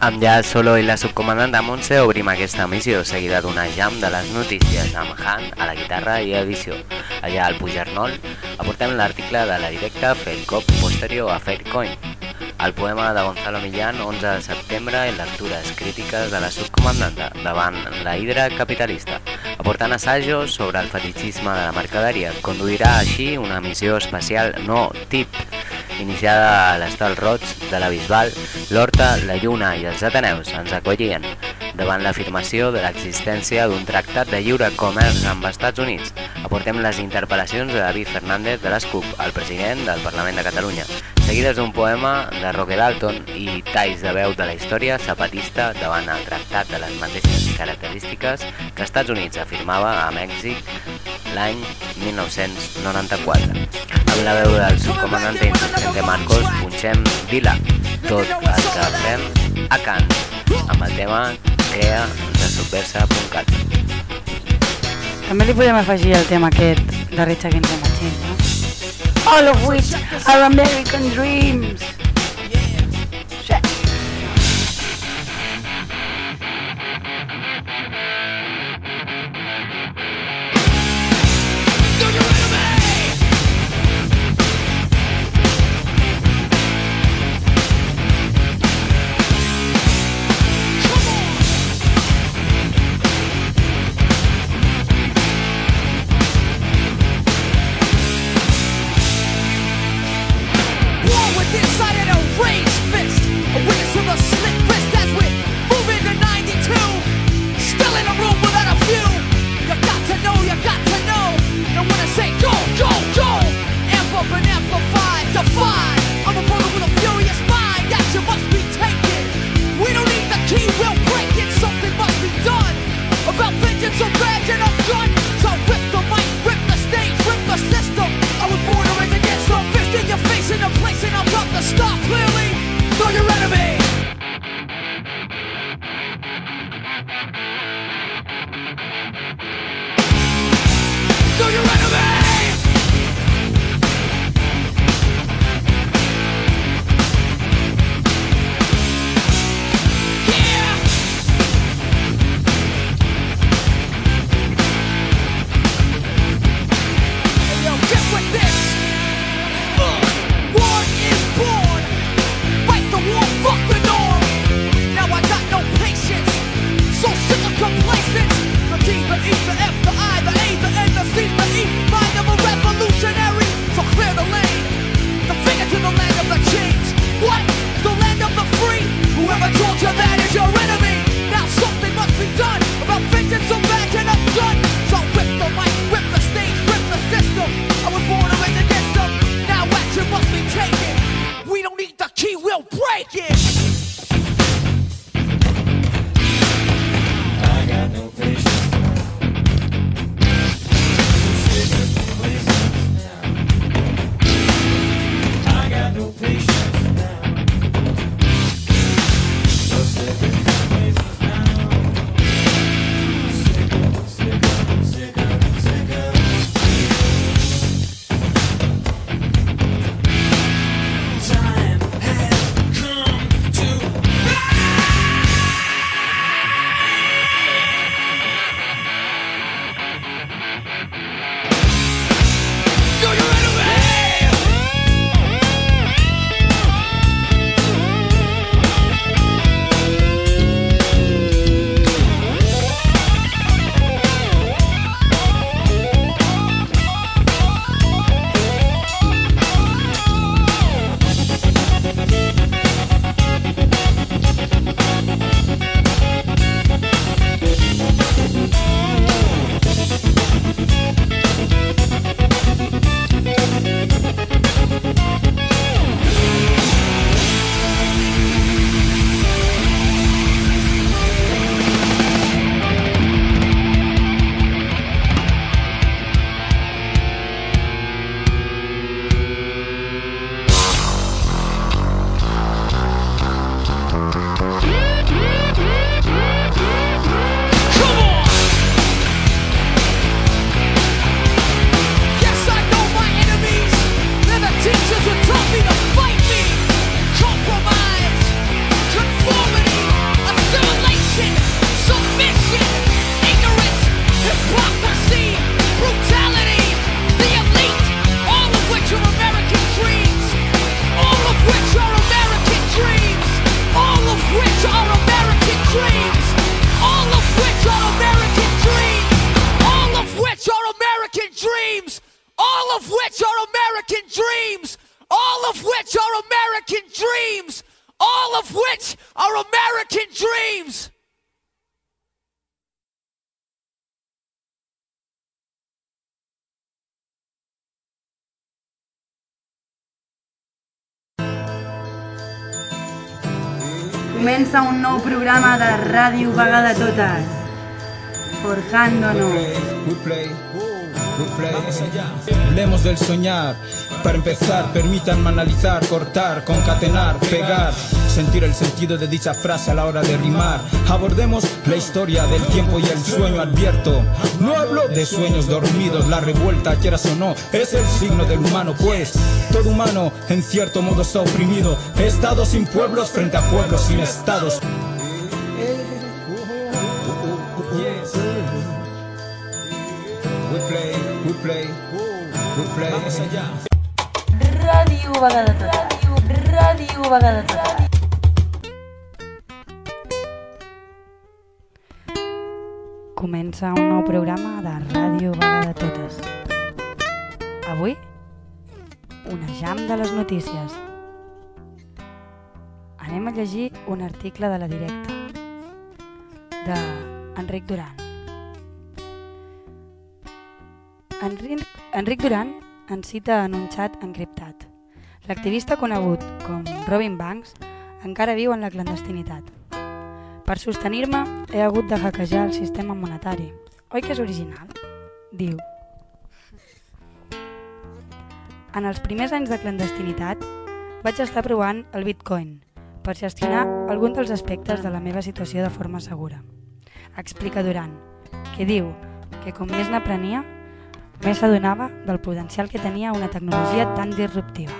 Amb ja Solo i la subcomandant de Montse obrim aquesta missió, seguida d'una jam de les notícies amb Han a la guitarra i edició. Allà al Pujernol aportem l'article de la directa Fer cop posterior a Faircoin. El poema de Gonzalo Millán, 11 de setembre, i lectures crítiques de la subcomandanta davant la hidra capitalista, aportant assajos sobre el fetichisme de la mercaderia. Conduirà així una missió especial no tip iniciada a l'Estal Roig de la Bisbal, l'Horta, la Lluna i els Ateneus ens acollien davant l'afirmació de l'existència d'un tractat de lliure comerç amb Estats Units. Aportem les interpel·lacions de David Fernández de l'ESCUP, el president del Parlament de Catalunya, seguides d'un poema de Roque Dalton i talls de veu de la història zapatista davant el tractat de les mateixes característiques que Estats Units afirmava a Mèxic l'any 1994. Amb la veu del subcomandante insurgente Marcos punxem Vila, tot el que fem a Can, amb el tema Crea de Subversa.cat. També li podem afegir el tema aquest de Rage Against the Machine, no? All of which are American dreams. Comença un nou programa de Ràdio Vaga de Totes. Forjándonos. Hablemos del soñar. Para empezar, permítanme analizar, cortar, concatenar, pegar, sentir el sentido de dicha frase a la hora de rimar. Abordemos la historia del tiempo y el sueño advierto. No hablo de sueños dormidos, la revuelta, quieras o no, es el signo del humano, pues todo humano en cierto modo está oprimido. Estados sin pueblos frente a pueblos sin estados. Play, we play. Vamos allá. Ràdio Vaga de Totes. Ràdio Vaga de Totes. Comença un nou programa de Ràdio Vaga de Totes. Avui, una jam de les notícies. Anem a llegir un article de la directa de Enric Duran. Enric, Enric Duran ens cita en un xat encriptat. L'activista conegut com Robin Banks encara viu en la clandestinitat. Per sostenir-me he hagut de hackejar el sistema monetari. Oi que és original? Diu. En els primers anys de clandestinitat vaig estar provant el Bitcoin per gestionar algun dels aspectes de la meva situació de forma segura. Explica Duran, que diu que com més n'aprenia, més s'adonava del potencial que tenia una tecnologia tan disruptiva.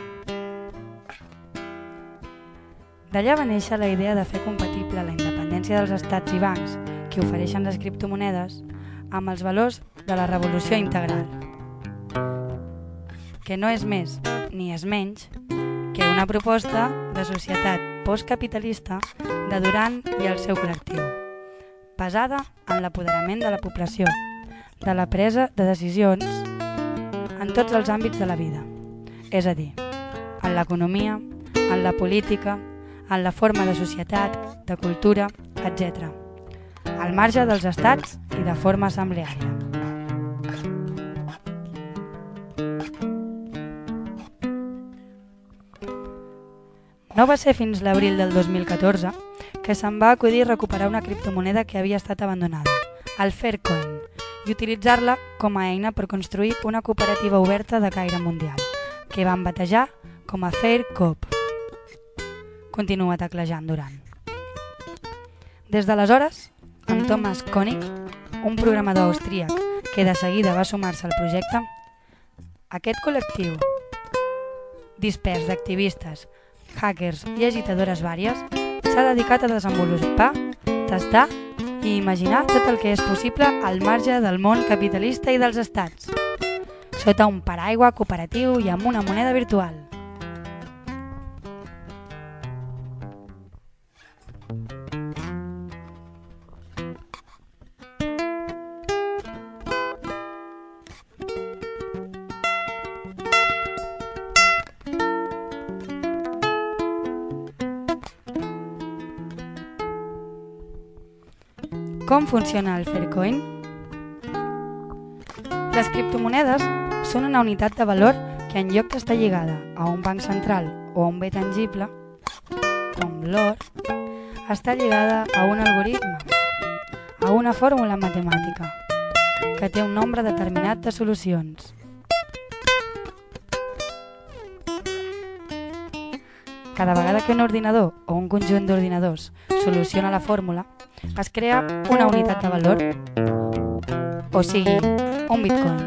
D'allà va néixer la idea de fer compatible la independència dels estats i bancs que ofereixen les criptomonedes amb els valors de la revolució integral, que no és més ni és menys que una proposta de societat postcapitalista de Duran i el seu col·lectiu, basada en l'apoderament de la població, de la presa de decisions en tots els àmbits de la vida, és a dir, en l'economia, en la política, en la forma de societat, de cultura, etc., al marge dels estats i de forma assembleària. No va ser fins l'abril del 2014 que se'n va acudir recuperar una criptomoneda que havia estat abandonada, el Faircoin, i utilitzar-la com a eina per construir una cooperativa oberta de caire mundial, que van batejar com a Faircoop. Continua teclejant Durant. Des d'aleshores, en Thomas Koenig, un programador austríac que de seguida va sumar-se al projecte, aquest col·lectiu, dispers d'activistes, hackers i agitadores vàries, s'ha dedicat a desenvolupar, tastar i imaginar tot el que és possible al marge del món capitalista i dels estats, sota un paraigua cooperatiu i amb una moneda virtual. Com funciona el Faircoin? Les criptomonedes són una unitat de valor que en lloc d'estar lligada a un banc central o a un bé tangible, com l'or, està lligada a un algoritme, a una fórmula matemàtica, que té un nombre determinat de solucions. Cada vegada que un ordinador o un conjunt d'ordinadors soluciona la fórmula, es crea una unitat de valor, o sigui, un bitcoin,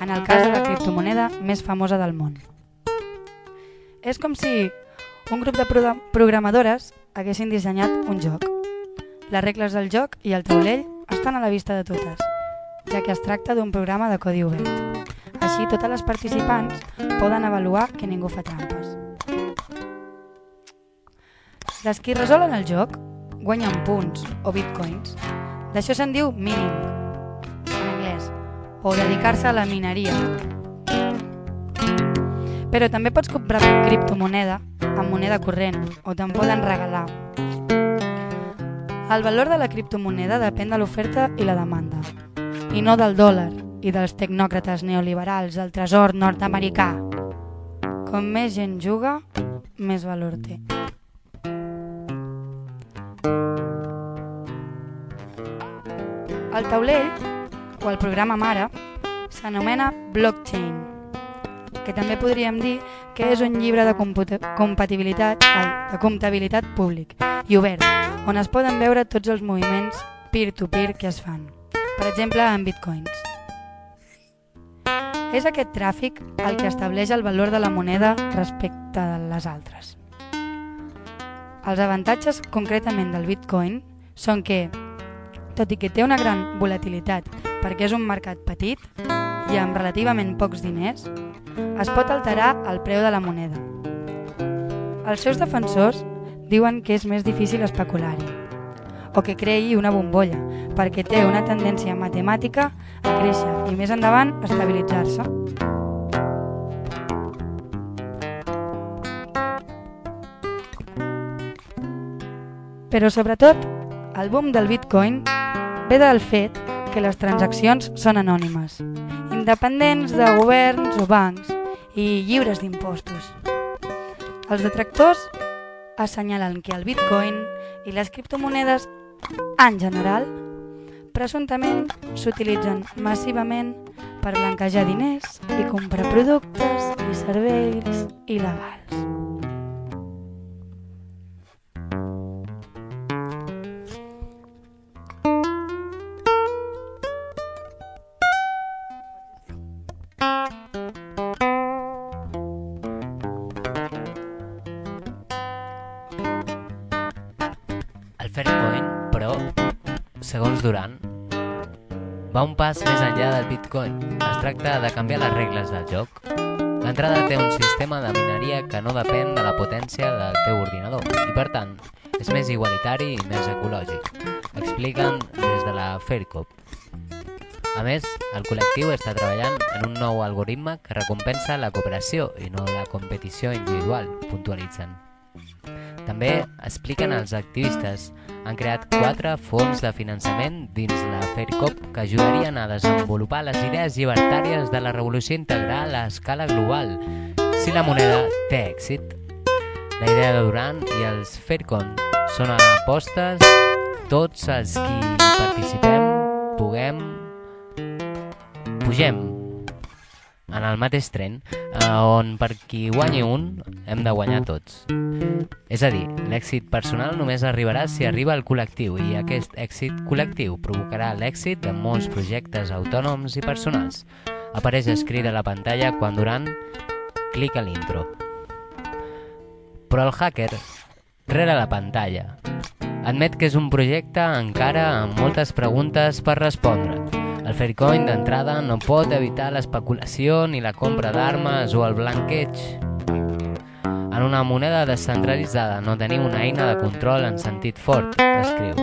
en el cas de la criptomoneda més famosa del món. És com si un grup de pro- programadores haguessin dissenyat un joc. Les regles del joc i el taulell estan a la vista de totes, ja que es tracta d'un programa de codi obert. Així, totes les participants poden avaluar que ningú fa trampes. Les qui resolen el joc guanyen punts o bitcoins. D'això se'n diu mining, en anglès, o dedicar-se a la mineria. Però també pots comprar criptomoneda amb moneda corrent o te'n poden regalar. El valor de la criptomoneda depèn de l'oferta i la demanda, i no del dòlar i dels tecnòcrates neoliberals del tresor nord-americà. Com més gent juga, més valor té. El taulell, o el programa mare, s'anomena blockchain, que també podríem dir que és un llibre de compatibilitat, de comptabilitat públic i obert, on es poden veure tots els moviments peer-to-peer que es fan, per exemple en bitcoins. És aquest tràfic el que estableix el valor de la moneda respecte de les altres. Els avantatges concretament del bitcoin són que, tot i que té una gran volatilitat perquè és un mercat petit i amb relativament pocs diners, es pot alterar el preu de la moneda. Els seus defensors diuen que és més difícil especular-hi o que creï una bombolla, perquè té una tendència matemàtica a créixer i més endavant estabilitzar-se. Però sobretot, el boom del bitcoin ve del fet que les transaccions són anònimes, independents de governs o bancs i lliures d'impostos. Els detractors assenyalen que el bitcoin i les criptomonedes en general presumptament s'utilitzen massivament per blanquejar diners i comprar productes i serveis il·legals. Pas més enllà del Bitcoin. Es tracta de canviar les regles del joc. L'entrada té un sistema de mineria que no depèn de la potència del teu ordinador i, per tant, és més igualitari i més ecològic, expliquen des de la Faircop. A més, el col·lectiu està treballant en un nou algoritme que recompensa la cooperació i no la competició individual, puntualitzen. També expliquen els activistes han creat quatre fons de finançament dins la FAIRCOP que ajudarien a desenvolupar les idees llibertàries de la revolució integral a escala global si la moneda té èxit. La idea de Duran i els FAIRCON són apostes tots els qui participem puguem pugem en el mateix tren, eh, on per qui guanyi un hem de guanyar tots. És a dir, l'èxit personal només arribarà si arriba al col·lectiu i aquest èxit col·lectiu provocarà l'èxit de molts projectes autònoms i personals. Apareix escrit a la pantalla quan Duran clica l'intro. Però el hacker, rere la pantalla, admet que és un projecte encara amb moltes preguntes per respondre. El Faircoin d'entrada no pot evitar l'especulació ni la compra d'armes o el blanqueig. En una moneda descentralitzada no tenim una eina de control en sentit fort, escriu.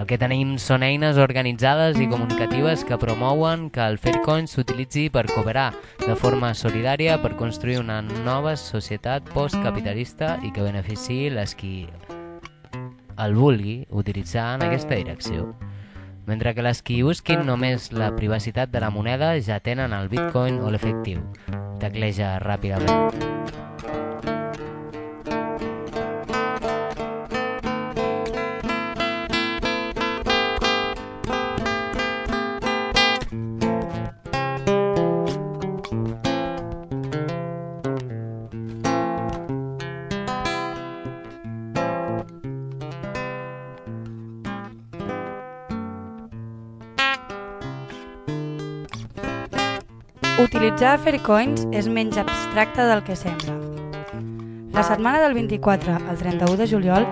El que tenim són eines organitzades i comunicatives que promouen que el Faircoin s'utilitzi per cooperar de forma solidària per construir una nova societat postcapitalista i que beneficiï les qui el vulgui utilitzar en aquesta direcció. Mentre que les qui busquin només la privacitat de la moneda ja tenen el bitcoin o l'efectiu. Tecleja ràpidament. Utilitzar Faircoins és menys abstracte del que sembla. La setmana del 24 al 31 de juliol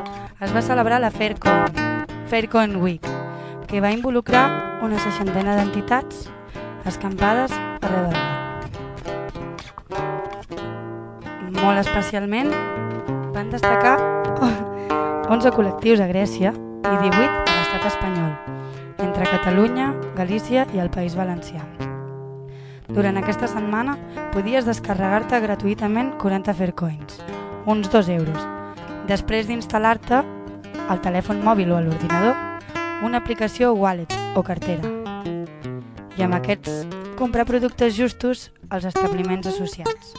es va celebrar la Faircoin, Faircoin Week, que va involucrar una seixantena d'entitats escampades arreu del món. Molt especialment van destacar 11 col·lectius a Grècia i 18 a l'estat espanyol, entre Catalunya, Galícia i el País Valencià. Durant aquesta setmana podies descarregar-te gratuïtament 40 Faircoins, uns 2 euros, després d'instal·lar-te al telèfon mòbil o a l'ordinador una aplicació wallet o cartera. I amb aquests comprar productes justos als establiments associats.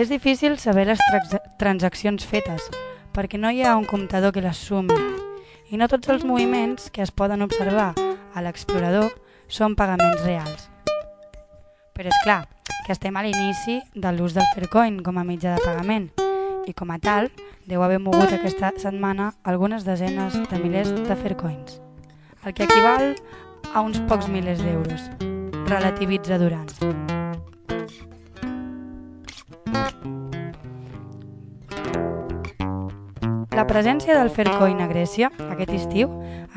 És difícil saber les trax- transaccions fetes perquè no hi ha un comptador que les sumi i no tots els moviments que es poden observar a l'explorador són pagaments reals. Però és clar que estem a l'inici de l'ús del Faircoin com a mitjà de pagament i com a tal deu haver mogut aquesta setmana algunes desenes de milers de Faircoins, el que equival a uns pocs milers d'euros, relativitza Durant. La presència del Faircoin a Grècia aquest estiu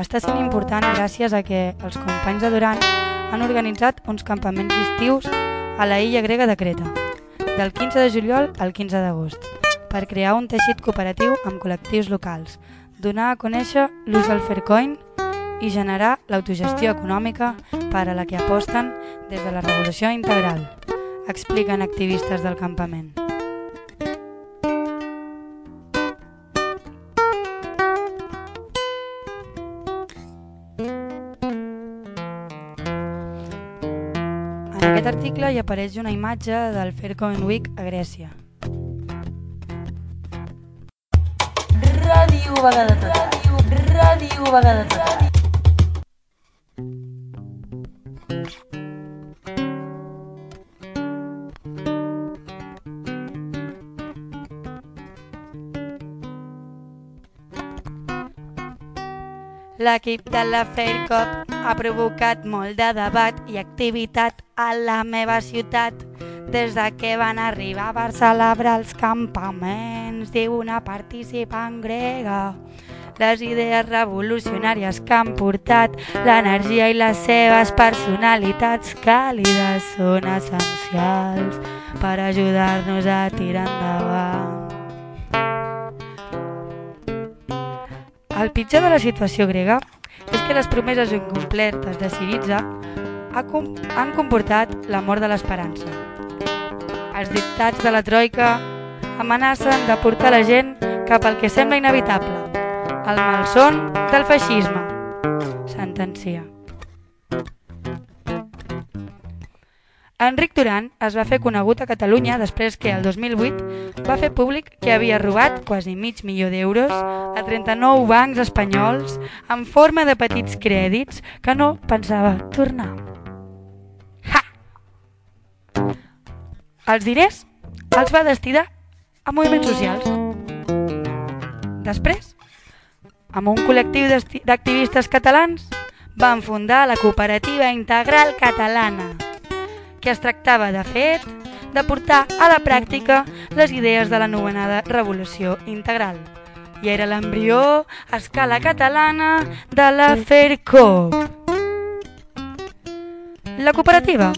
està sent important gràcies a que els companys de Durant han organitzat uns campaments estius a la illa grega de Creta, del 15 de juliol al 15 d'agost, per crear un teixit cooperatiu amb col·lectius locals, donar a conèixer l'ús del Faircoin i generar l'autogestió econòmica per a la que aposten des de la revolució integral, expliquen activistes del campament. En aquest article hi apareix una imatge del Faircoin Week a Grècia. Ràdio vegada tot. Ràdio, ràdio vegada tot. L'equip de la Faircop ha provocat molt de debat i activitat a la meva ciutat des de que van arribar per celebrar els campaments, diu una participant grega. Les idees revolucionàries que han portat l'energia i les seves personalitats càlides són essencials per ajudar-nos a tirar endavant. El pitjor de la situació grega és que les promeses incomplertes de Siriza ha com- han comportat la mort de l'esperança. Els dictats de la Troika amenacen de portar la gent cap al que sembla inevitable, el malson del feixisme, sentencia. Enric Duran es va fer conegut a Catalunya després que el 2008 va fer públic que havia robat quasi mig milió d'euros a 39 bancs espanyols en forma de petits crèdits que no pensava tornar. Els diners els va destinar a moviments socials. Després, amb un col·lectiu d'activistes catalans, van fundar la Cooperativa Integral Catalana, que es tractava, de fet, de portar a la pràctica les idees de l'anomenada Revolució Integral. I era l'embrió a escala catalana de la FERCOP. La cooperativa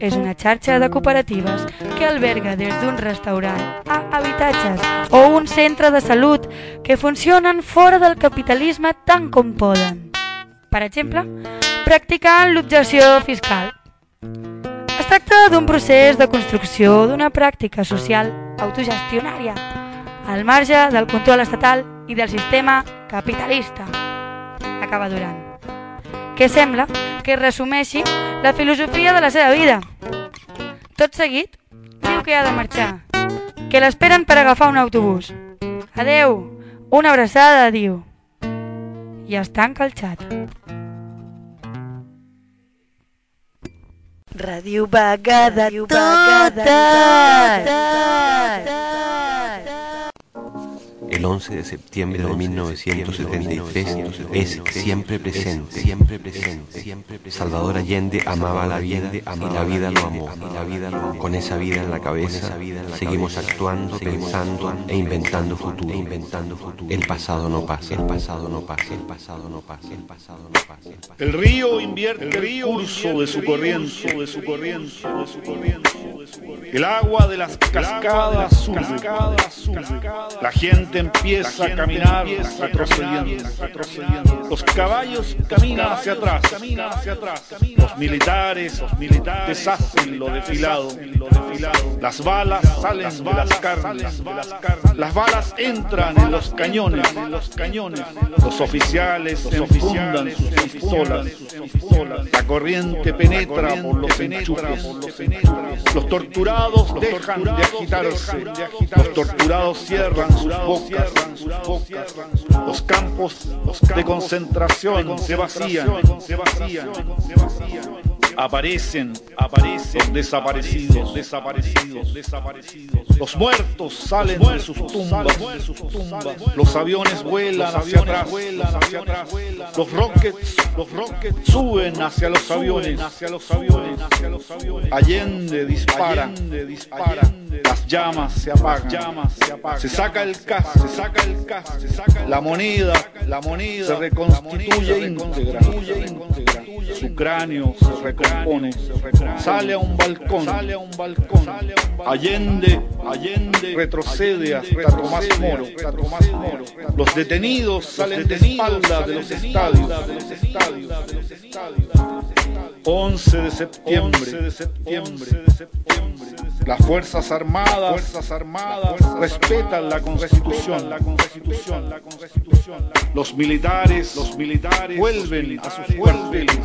és una xarxa de cooperatives que alberga des d'un restaurant a habitatges o un centre de salut que funcionen fora del capitalisme tant com poden. Per exemple, practicant l'objecció fiscal. Es tracta d'un procés de construcció d'una pràctica social autogestionària al marge del control estatal i del sistema capitalista. Acaba Durant. Que sembla que resumeixi la filosofia de la seva vida. Tot seguit, diu que ha de marxar, que l'esperen per agafar un autobús. Adeu, una abraçada, diu. I es tanca el xat. Ràdio vegada El 11 de septiembre de 1973 es siempre presente, siempre presente. Salvador Allende amaba la vida y la vida lo amó. Con esa vida en la cabeza seguimos actuando, pensando e inventando futuro. El pasado no pasa, el pasado no pasa, el pasado no pasa, el pasado no pasa. El río invierte el, curso de su corriente, de su corriente, de su corriente. El agua de las cascadas. La gente empieza a caminar retrocediendo, retrocediendo. Los caballos caminan hacia atrás, caminan hacia atrás. Los militares, los militares deshacen lo desfilado. Las balas salen de las carnes, las balas entran en los cañones, los cañones. Los oficiales enfundan sus pistolas, La corriente penetra por los enchufes. Los torturados dejan de agitarse, los torturados cierran sus bocas, los campos de concentración se vacían, se vacían, se vacían aparecen, aparecen los desaparecidos, desaparecidos, desaparecidos. Los muertos salen de sus tumbas, los aviones vuelan hacia atrás, los rockets, los rockets suben hacia los aviones, hacia los aviones, hacia los aviones. Allende dispara, las llamas se apagan, se saca el cas, se saca el cas, la moneda, la moneda se reconstituye íntegra. su cráneo se sale a un balcón, sale a un balcón, Allende, Allende. Retrocede hasta Tomás Moro. Los detenidos salen de espalda de los estadios, 11 de septiembre, de septiembre, Las Fuerzas Armadas, Fuerzas Armadas respetan la Constitución, la Constitución, la Constitución. Los militares, los militares vuelven a sus cuarteles,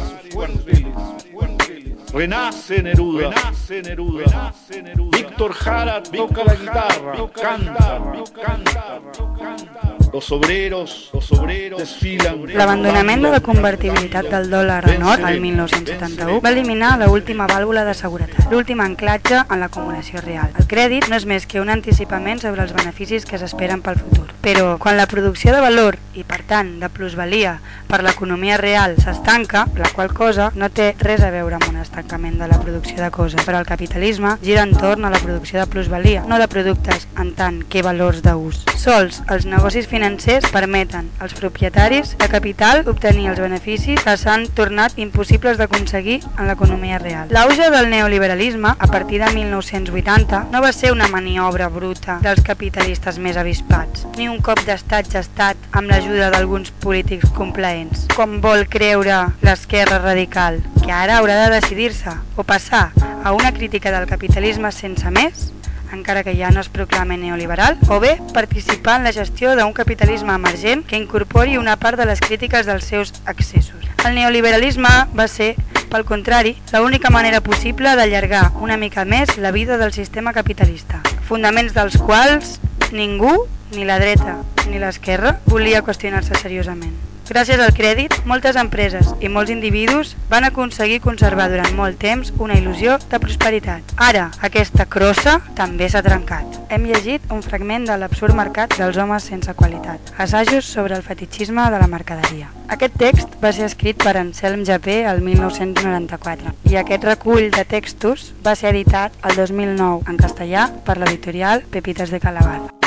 Renace Neruda, renace Neruda, Víctor Jara toca la guitarra, canta, canta, canta. Los obreros, los obreros desfilen. L'abandonament de la convertibilitat del dòlar a nord al 1971 va eliminar l'última vàlvula de seguretat, l'últim anclatge en l'acumulació real. El crèdit no és més que un anticipament sobre els beneficis que s'esperen pel futur. Però quan la producció de valor i per tant de plusvalia per l'economia real s'estanca, la qual cosa no té res a veure amb un estancament de la producció de coses, però el capitalisme gira entorn a la producció de plusvalia, no de productes en tant que valors d'ús. Sols els negocis financers financers permeten als propietaris de capital obtenir els beneficis que s'han tornat impossibles d'aconseguir en l'economia real. L'auge del neoliberalisme, a partir de 1980, no va ser una maniobra bruta dels capitalistes més avispats, ni un cop d'estat gestat amb l'ajuda d'alguns polítics complaents, com vol creure l'esquerra radical, que ara haurà de decidir-se o passar a una crítica del capitalisme sense més encara que ja no es proclame neoliberal, o bé participar en la gestió d'un capitalisme emergent que incorpori una part de les crítiques dels seus excessos. El neoliberalisme va ser, pel contrari, l'única manera possible d'allargar una mica més la vida del sistema capitalista, fundaments dels quals ningú, ni la dreta ni l'esquerra, volia qüestionar-se seriosament. Gràcies al crèdit, moltes empreses i molts individus van aconseguir conservar durant molt temps una il·lusió de prosperitat. Ara, aquesta crossa també s'ha trencat. Hem llegit un fragment de l'absurd mercat dels homes sense qualitat, assajos sobre el fetitxisme de la mercaderia. Aquest text va ser escrit per Anselm Japé el 1994 i aquest recull de textos va ser editat el 2009 en castellà per l'editorial Pepitas de Calabar.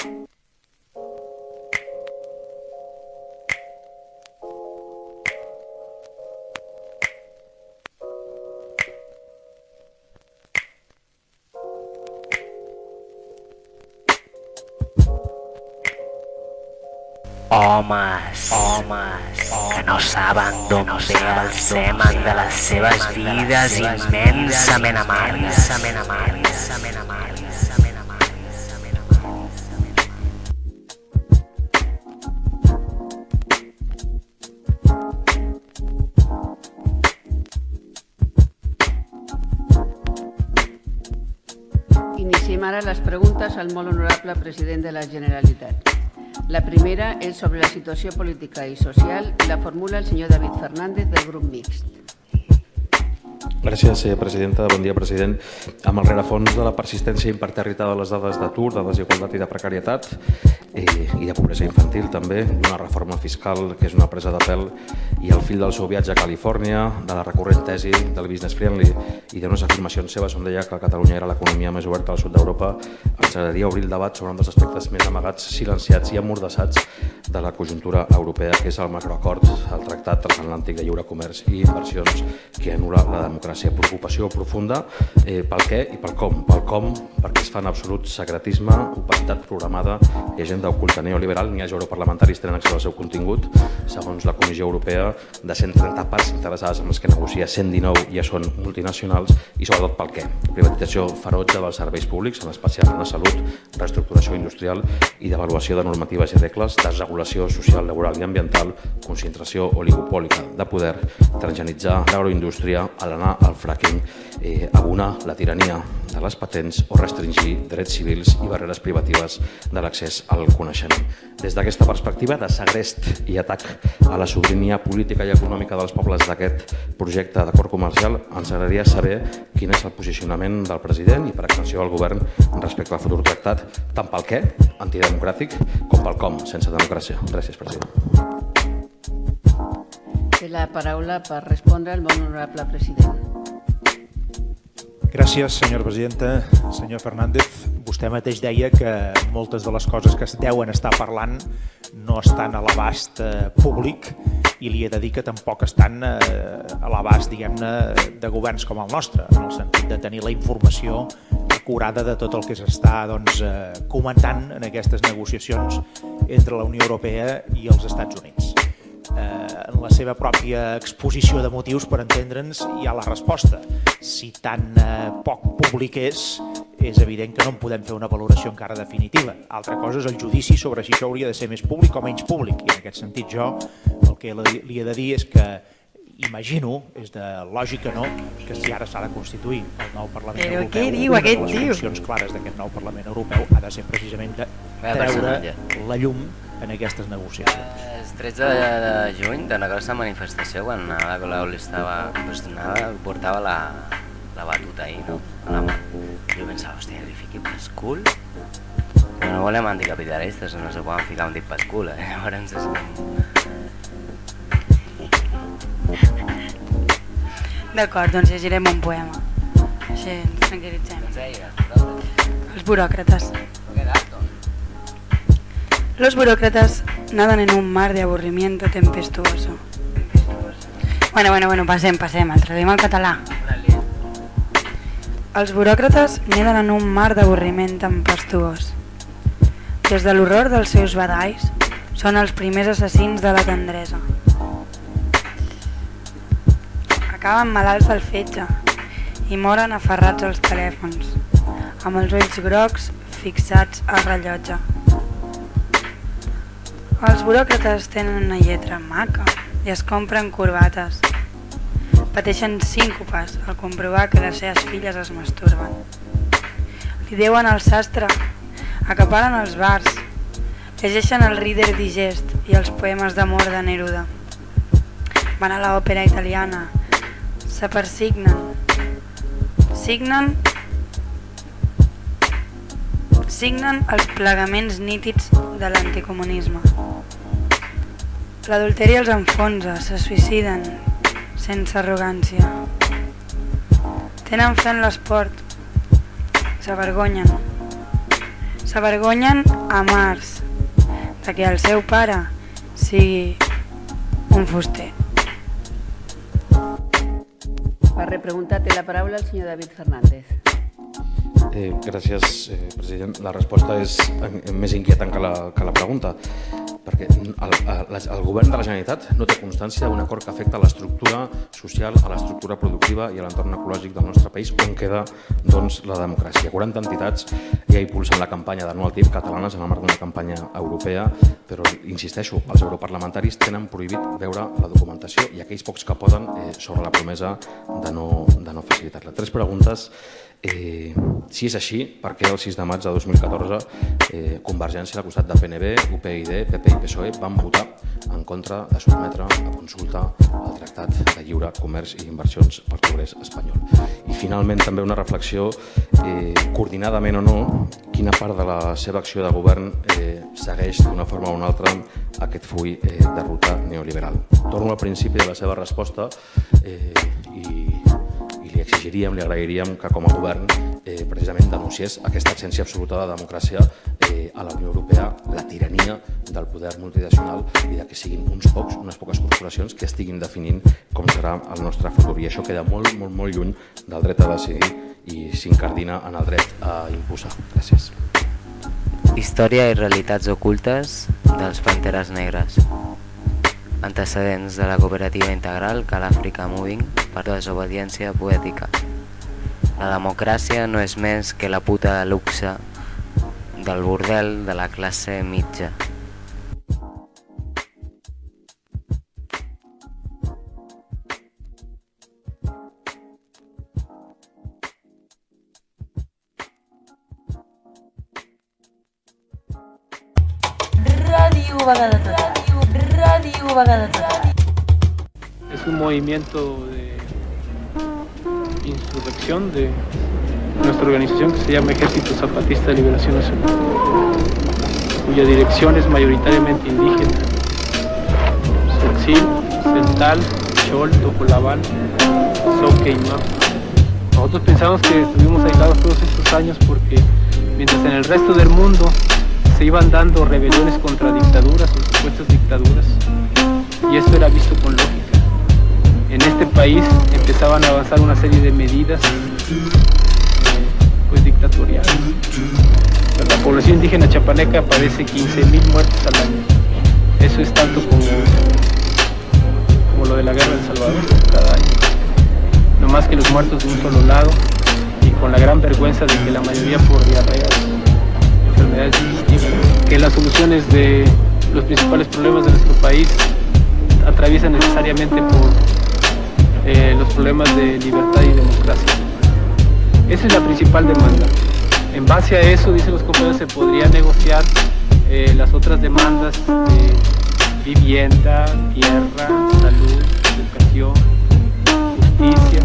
Homes, homes, que no saben d'on ve el semen de les seves vides. Immensament amargues. Iniciem ara les preguntes al molt honorable president de la Generalitat. La primera és sobre la situació política i social i la formula el senyor David Fernández del grup mixt. Gràcies, eh, presidenta. Bon dia, president. Amb el rerefons de la persistència imperterritada de les dades d'atur, de desigualtat i de precarietat eh, i de pobresa infantil també, d'una reforma fiscal que és una presa de pèl i el fil del seu viatge a Califòrnia, de la recurrent tesi del business friendly i d'unes afirmacions seves on deia que Catalunya era l'economia més oberta al sud d'Europa, ens agradaria obrir el debat sobre un dels aspectes més amagats, silenciats i amordassats de la conjuntura europea, que és el macroacord, el Tractat Transatlàntic de Lliure Comerç i Inversions que anula la democràcia democràcia. Preocupació profunda eh, pel què i pel com. Pel com, perquè es fa en absolut secretisme, opacitat programada i agenda oculta neoliberal. Ni els europarlamentaris tenen accés al seu contingut. Segons la Comissió Europea, de 130 parts interessades amb les que negocia 119 ja són multinacionals i sobretot pel què. Privatització ferotge dels serveis públics, en especial en la salut, reestructuració industrial i devaluació de normatives i regles, desregulació social, laboral i ambiental, concentració oligopòlica de poder, transgenitzar l'agroindústria, alenar el fracking, eh, abonar la tirania de les patents o restringir drets civils i barreres privatives de l'accés al coneixement. Des d'aquesta perspectiva de segrest i atac a la sobirania política i econòmica dels pobles d'aquest projecte d'acord comercial, ens agradaria saber quin és el posicionament del president i per extensió del govern respecte al futur tractat, tant pel què, antidemocràtic, com pel com, sense democràcia. Gràcies, president. Té la paraula per respondre el molt honorable president. Gràcies, senyora presidenta. Senyor Fernández, vostè mateix deia que moltes de les coses que es deuen estar parlant no estan a l'abast eh, públic i li he de dir que tampoc estan eh, a l'abast, diguem-ne, de governs com el nostre, en el sentit de tenir la informació acurada de tot el que s'està doncs, eh, comentant en aquestes negociacions entre la Unió Europea i els Estats Units eh, en la seva pròpia exposició de motius per entendre'ns hi ha la resposta. Si tan eh, poc públic és, és evident que no en podem fer una valoració encara definitiva. Altra cosa és el judici sobre si això hauria de ser més públic o menys públic. I en aquest sentit jo el que li he de dir és que imagino, és de lògica, no?, que si ara s'ha de constituir el nou Parlament Però Europeu, què diu una aquest de les tio? funcions clares d'aquest nou Parlament Europeu ha de ser precisament de treure la llum en aquestes negociacions. El 13 de, de juny de la grossa manifestació quan Ada Colau li estava, pues, Ada portava la, la batuta ahí, no? A la mà. Jo pensava, hòstia, li fiqui pel cul? Però no volem anticapitalistes, no se poden ficar un dit pel cul, eh? Llavors és com... D'acord, doncs llegirem un poema. Així ens tranquil·litzem. Doncs Els buròcrates. Los burócratas nadan en un mar de aburrimiento tempestuoso. Bueno, bueno, bueno, passem, passem, el traduïm al català. Els buròcrates neden en un mar d'avorriment tempestuós. Des de l'horror dels seus badalls, són els primers assassins de la tendresa. Acaben malalts del fetge i moren aferrats als telèfons, amb els ulls grocs fixats al rellotge. Els buròcrates tenen una lletra maca i es compren corbates. Pateixen síncopes al comprovar que les seves filles es masturben. Li deuen al sastre, acaparen els bars, llegeixen el Reader Digest i els poemes d'amor de Neruda. Van a l'òpera italiana, se persignen, signen signen els plegaments nítids de l'anticomunisme. L'adulteri els enfonsa, se suïciden, sense arrogància. Tenen fe en l'esport, s'avergonyen. S'avergonyen a Mars de que el seu pare sigui un fuster. Per repreguntar té la paraula el senyor David Fernández. Eh, gràcies, eh, president. La resposta és eh, més inquietant que la, que la pregunta, perquè el, el, el govern de la Generalitat no té constància d'un acord que afecta l'estructura social, a l'estructura productiva i a l'entorn ecològic del nostre país, on queda doncs, la democràcia. 40 entitats ja impulsen la campanya de no al TIP catalanes en el marc d'una campanya europea, però insisteixo, els europarlamentaris tenen prohibit veure la documentació i aquells pocs que poden eh, sobre la promesa de no, de no facilitar-la. Tres preguntes Eh, si és així, per què el 6 de maig de 2014 eh, Convergència al costat de PNB, UPyD, PP i PSOE van votar en contra de sotmetre a consulta el Tractat de Lliure Comerç i Inversions pel Congrés espanyol. I finalment també una reflexió, eh, coordinadament o no, quina part de la seva acció de govern eh, segueix d'una forma o una altra aquest full eh, de ruta neoliberal. Torno al principi de la seva resposta eh, i li exigiríem, li agrairíem que com a govern eh, precisament denunciés aquesta absència absoluta de democràcia eh, a la Unió Europea la tirania del poder multinacional i de que siguin uns pocs, unes poques corporacions que estiguin definint com serà el nostre futur. I això queda molt, molt, molt lluny del dret a decidir i s'incardina en el dret a imposar. Gràcies. Història i realitats ocultes dels Panteres Negres. Antecedents de la cooperativa integral Cal Africa Moving per desobediència poètica. La democràcia no és més que la puta de luxe del bordel de la classe mitja. Ràdio Vegada movimiento de insurrección de nuestra organización que se llama Ejército Zapatista de Liberación Nacional, cuya dirección es mayoritariamente indígena. Cental, Chol. Nosotros pensamos que estuvimos aislados todos estos años porque mientras en el resto del mundo se iban dando rebeliones contra dictaduras o supuestas dictaduras, y esto era visto con lógica. En este país empezaban a avanzar una serie de medidas pues dictatoriales. La población indígena chapaneca padece 15.000 muertos al año. Eso es tanto como, como lo de la guerra de El Salvador cada año. No más que los muertos de un solo lado y con la gran vergüenza de que la mayoría por diarreas, enfermedades digestivas, que las soluciones de los principales problemas de nuestro país atraviesan necesariamente por eh, los problemas de libertad y democracia. Esa es la principal demanda. En base a eso, dicen los compañeros, se podría negociar eh, las otras demandas de vivienda, tierra, salud, educación, justicia,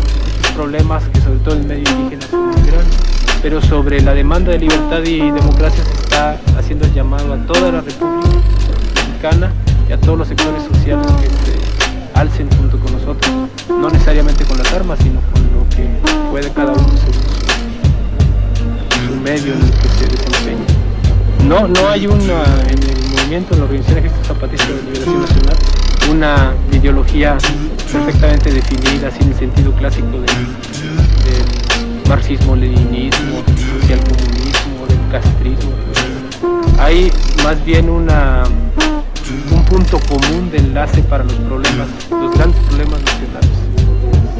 problemas que sobre todo el medio indígena son muy. Pero sobre la demanda de libertad y democracia se está haciendo el llamado a toda la República Mexicana y a todos los sectores sociales que se alcen junto con nosotros, no necesariamente con las armas, sino con lo que puede cada uno según su, medio en el que se desempeña. No, no hay una, en el movimiento, en la Organización Ejército Zapatista de Liberación Nacional, una ideología perfectamente definida, sin el sentido clásico del, marxismo-leninismo, socialcomunismo, del castrismo. Hay más bien una, un punto común de enlace para los problemas, los grandes problemas nacionales,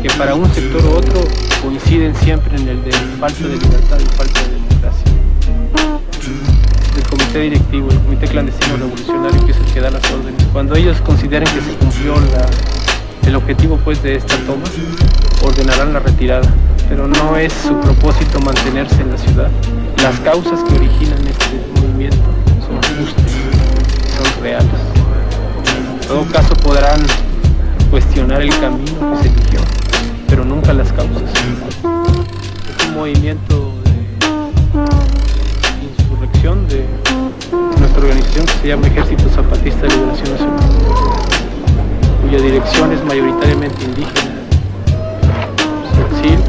que para un sector u otro coinciden siempre en el de falta de libertad y falta de democracia. El comité directivo, el comité clandestino revolucionario que es el que da las órdenes, cuando ellos consideren que se cumplió el objetivo pues de esta toma, ordenarán la retirada, pero no es su propósito mantenerse en la ciudad. Las causas que originan este movimiento son justas, En todo caso podrán cuestionar el camino que se eligió, pero nunca las causas. Es un movimiento de insurrección de nuestra organización que se llama Ejército Zapatista de Liberación Nacional, cuya dirección es mayoritariamente indígena. Sotzil,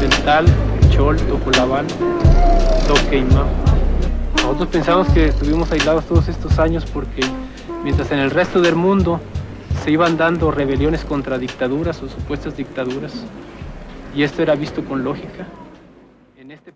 Cental, Chol, Tojolabal, Soque y. Nosotros pensamos que estuvimos aislados todos estos años porque mientras en el resto del mundo se iban dando rebeliones contra dictaduras o supuestas dictaduras, y esto era visto con lógica, en este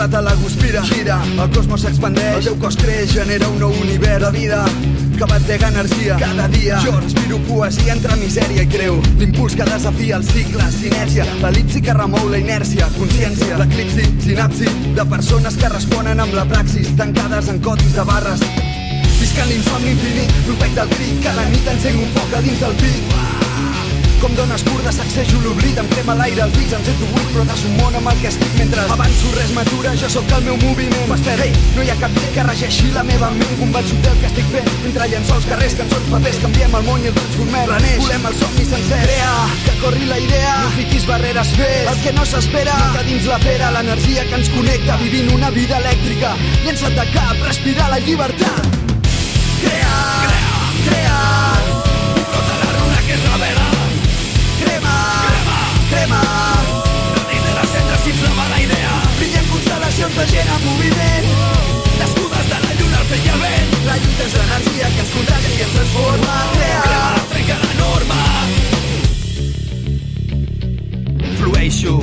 esclata la guspira, gira, el cosmos s'expandeix, el teu cos creix, genera un nou univers de vida, que batega energia. Cada dia. Jo respiro poesia entre misèria i creu, l'impuls que desafia els cicles, sinèrgia, l'elipsi que remou la inèrcia, consciència, l'eclipsi, sinapsi, de persones que responen amb la praxis, tancades en codis de barres, Viscant l'insomni infinit, l'ofec del crit, cada nit encenc un foc a dins del pit. Com dones curtes sacsejo l'oblit, em crema l'aire als dits, em sento buit, però des un món amb el que estic mentre avanço res m'atura, jo sóc el meu moviment. M'espera, ei, no hi ha cap llei que regeixi la meva ment, convençut del que estic fent. Entre llençols, carrers, cançons, papers, canviem el món i el transformem. Reneix, volem el somni sencer. Crea, que corri la idea, no fiquis barreres, fes el que no s'espera. Nota dins la pera, l'energia que ens connecta, vivint una vida elèctrica. Llença't de cap, respirar la llibertat. De gent en moviment. Nascudes de la lluna, el fred i el vent. La lluita és l'energia que ens contracta i ens transforma. Crea, crea trenca la norma. Flueixo,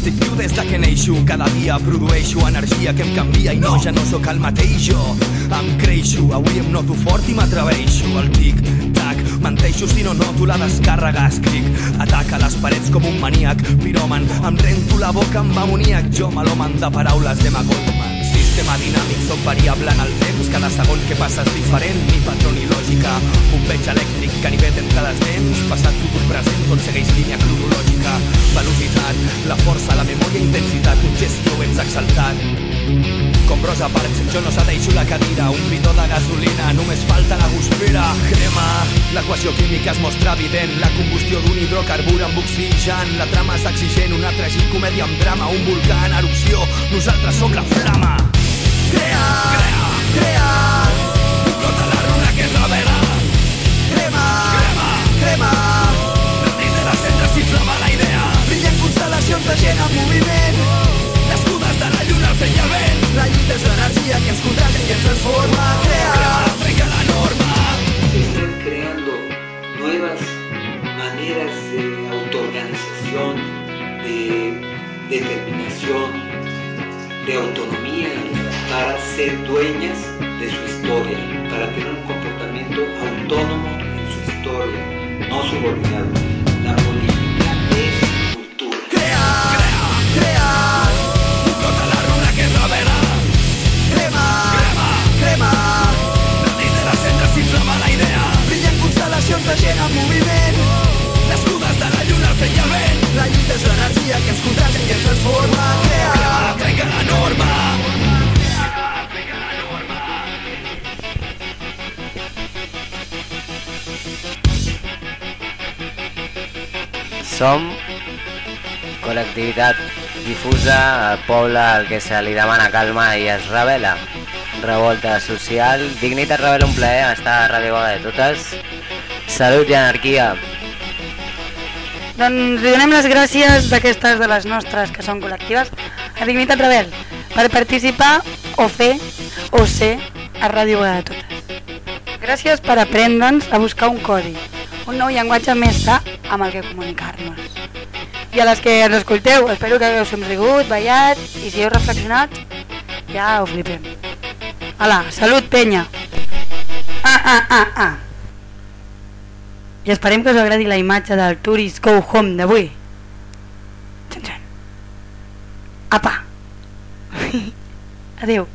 estic viu des de que neixo. Cada dia produeixo energia que em canvia I no, ja no sóc el mateix. Jo Em creixo, avui em noto fort i m'atreveixo. El tic-tac, menteixo si no noto la descàrrega. Escric, ataca les parets com un maníac. Piroman, em rento la boca amb amoníac. Jo malhomen de paraules de Goldman. Sistema dinàmic, soc variable en el temps. Cada segon que passa és diferent. Ni patró ni lògica. Bombeig elèctric, canivet entre les dents. Passat, futur, present, tot segueix línia cronològica Velocitat, la força, la memòria, intensitat Un gest ho ets exaltat. Com Rosa Parks, jo no cedeixo la cadira. Un bidó de gasolina, només falta la guspera Crema, l'equació química es mostra evident. La combustió d'un hidrocarbur amb oxigen. La trama és exigent, una tràgic comèdia amb drama. Un volcà en erupció, nosaltres som la flama. Crea, crea, crea. Brota la runa que es revela. Crema, crema, crema. Dins Constel·lacions de gent en moviment Nascudes de la lluna, el vent La lluita és l'energia que ens contracta i ens transforma. Crea, crea, la norma. Se están creando nuevas maneras de autoorganización, de determinación, de autonomía para ser dueñas de su historia, para tener un comportamiento autónomo en su historia, no subordinado. La política Som col·lectivitat difusa, el poble al que se li demana calma i es revela. Revolta social, dignitat revela un plaer estar a Ràdio Vaga de Totes. Salut i anarquia. Doncs li donem les gràcies d'aquestes de les nostres que són col·lectives a Dignitat Rebel per participar o fer o ser a Ràdio Vaga de Totes. Gràcies per aprendre'ns a buscar un codi, un nou llenguatge més sa amb el que comunicar-nos. I a les que ens escolteu, espero que hagueu somrigut, ballat i si heu reflexionat, ja ho flipem. Hola, salut penya! Ah, ah, ah, ah! I esperem que us agradi la imatge del Tourist Go Home d'avui. Apa! Adeu.